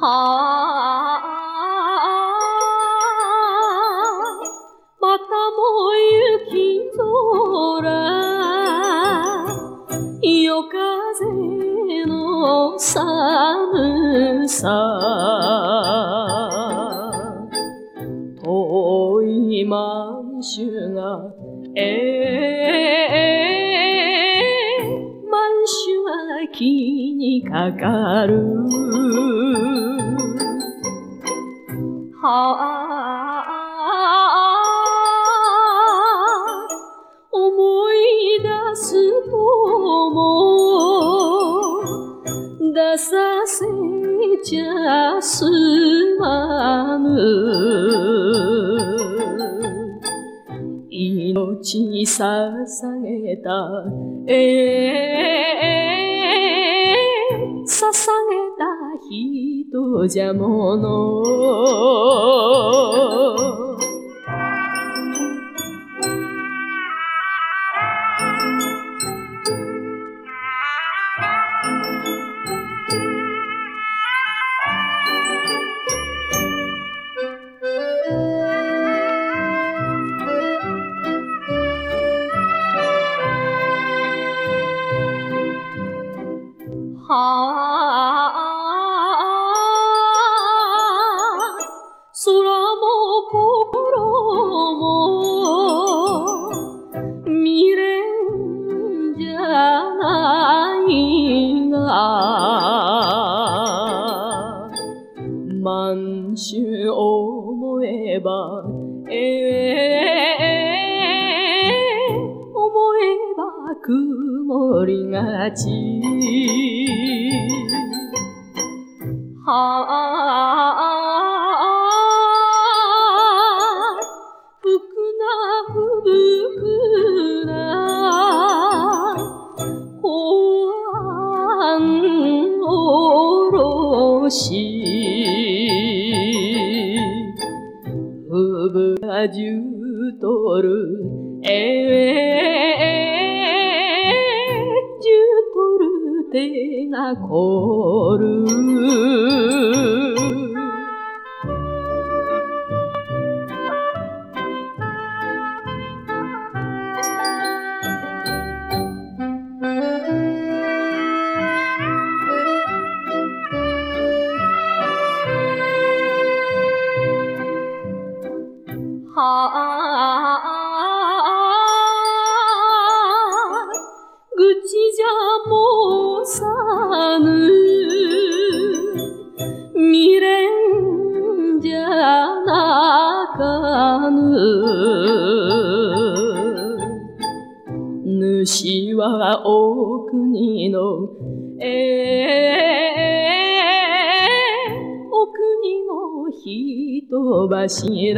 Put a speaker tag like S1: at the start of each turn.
S1: はあ、またも雪空、夜風の寒さ。遠い満州が、ええ気にかかる。はあ思い出すとも出させちゃすまぬ。命捧げたええ人じゃものは満州思えばええ思えば曇りがち。はあしふぶがじゅうとる。ええじゅうとる手が凍る。はあ愚痴じゃもうさぬ。未練じゃなかぬ。主はお国のええお国の日。人柱